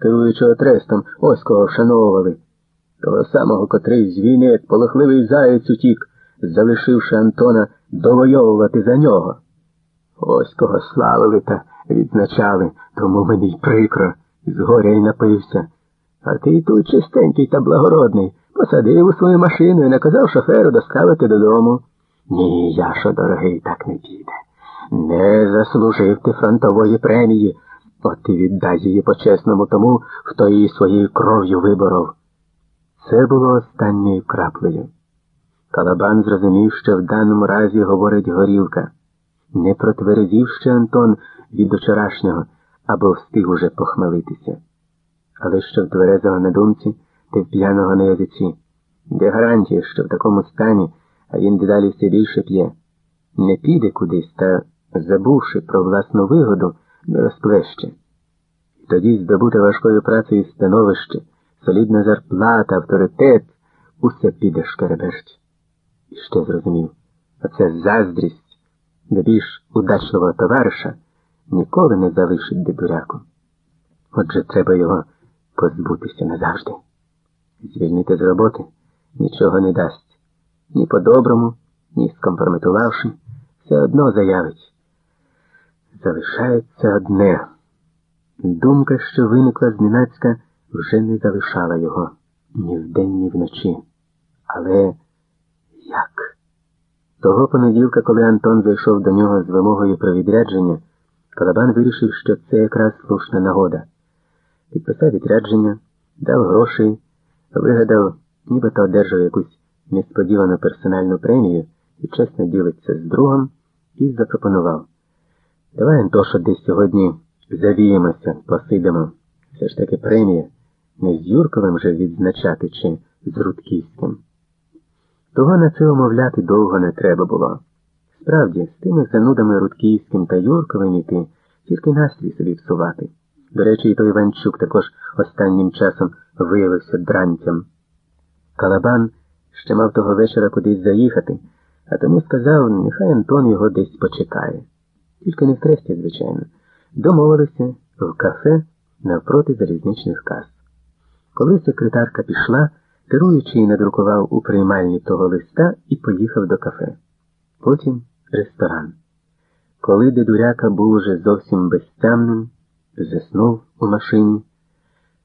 керуючого трестом, ось кого вшановували. Того самого, котрий з війни, як полохливий заєць утік, залишивши Антона довойовувати за нього. Ось кого славили та відзначали, тому мені й прикро, з горя й напився. А ти тут чистенький та благородний, посадив у свою машину і наказав шоферу доставити додому. Ні, Яшо, дорогий, так не піде. Не заслужив ти фронтової премії, от ти віддай її по-чесному тому, хто її своєю кров'ю виборов. Це було останньою краплею. Калабан зрозумів, що в даному разі говорить горілка. Не протверезів ще Антон від вчорашнього або встиг уже похмелитися. Але що в тверезого на думці, ти в п'яного на язиці. Де гарантія, що в такому стані, а він дедалі все більше п'є, не піде кудись та, забувши про власну вигоду, не розплеще. І тоді здобути важкою працею становище, солідна зарплата, авторитет, усе піде шкереберть. І ще зрозумів, оця заздрість, де більш удачливого товариша, ніколи не залишить дебуряку. Отже, треба його позбутися назавжди. Звільнити з роботи нічого не дасть. Ні по-доброму, ні скомпрометувавши, все одно заявить. Залишається одне. Думка, що виникла зненацька, вже не залишала його ні вдень, ні вночі. Але як? Того понеділка, коли Антон зайшов до нього з вимогою про відрядження, Калабан вирішив, що це якраз слушна нагода. Підписав відрядження, дав грошей, вигадав, нібито одержав якусь несподівану персональну премію і чесно ділиться з другом і запропонував. Давай, Антошо, десь сьогодні завіємося, посидимо. Все ж таки премія не з Юрковим же відзначати чи з Рудківським. Того на це умовляти довго не треба було. Справді, з тими занудами Рудківським та Юрковим іти тільки настрій собі псувати. До речі, і той Іванчук також останнім часом виявився дранцям. Калабан ще мав того вечора кудись заїхати, а тому сказав, нехай Антон його десь почекає. Тільки не в тресті, звичайно. Домовилися в кафе навпроти залізничних кас. Коли секретарка пішла, керуючий надрукував у приймальні того листа і поїхав до кафе. Потім ресторан. Коли дедуряка був уже зовсім безтямним, заснув у машині,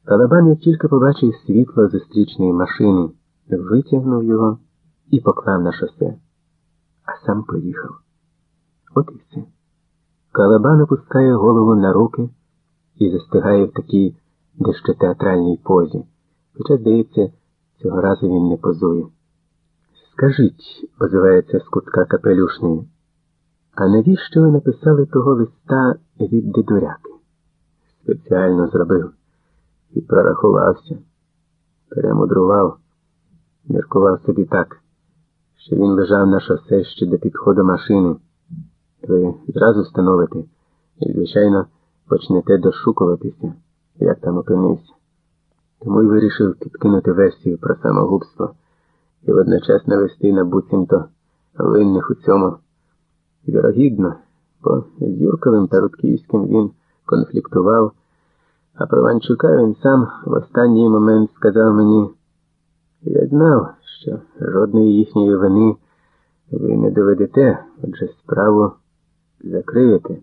Калабан, як тільки побачив світло зустрічної машини, витягнув його і поклав на шосе, а сам поїхав. От і все. Калабан опускає голову на руки і застигає в такій дещо театральній позі, хоча, здається, цього разу він не позує. Скажіть, озивається з кутка капелюшної, а навіщо ви написали того листа від дедуряки? Спеціально зробив і прорахувався, перемудрував, міркував собі так, що він лежав на шосе ще до підходу машини. Ви зразу становите і, звичайно, почнете дошукуватися, як там опинився. Тому й вирішив підкинути версію про самогубство і водночас навести на буцімто винних у цьому. Вірогідно, бо з Юрковим та Рудківським він конфліктував, а про Ванчука він сам в останній момент сказав мені, я знав, що жодної їхньої вини ви не доведете, отже справу закриєте.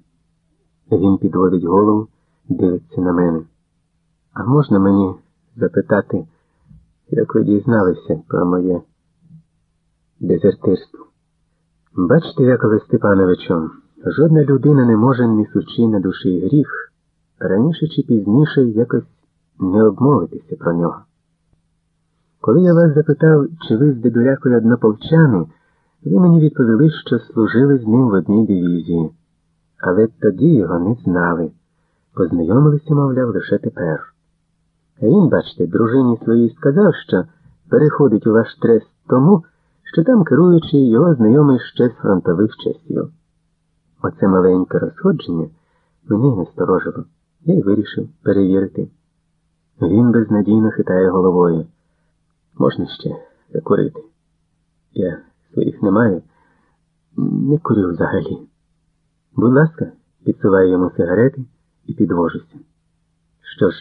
Він підводить голову, дивиться на мене. А можна мені запитати, як ви дізналися про моє дезертирство? Бачите, Якове Степановичу, жодна людина не може, несучи на душі гріх, раніше чи пізніше якось не обмовитися про нього. Коли я вас запитав, чи ви з дедулякою однополчани, ви мені відповіли, що служили з ним в одній дивізії, але тоді його не знали, познайомилися, мовляв, лише тепер. А він, бачите, дружині своїй сказав, що переходить у ваш трест тому, що там керуючий його знайомий ще з фронтових часів. Оце маленьке розходження мене насторожило. Я й вирішив перевірити. Він безнадійно хитає головою. Можна ще закурити. Я своїх їх немає. не курю взагалі. Будь ласка, підсуваю йому сигарети і підвожуся. Що ж,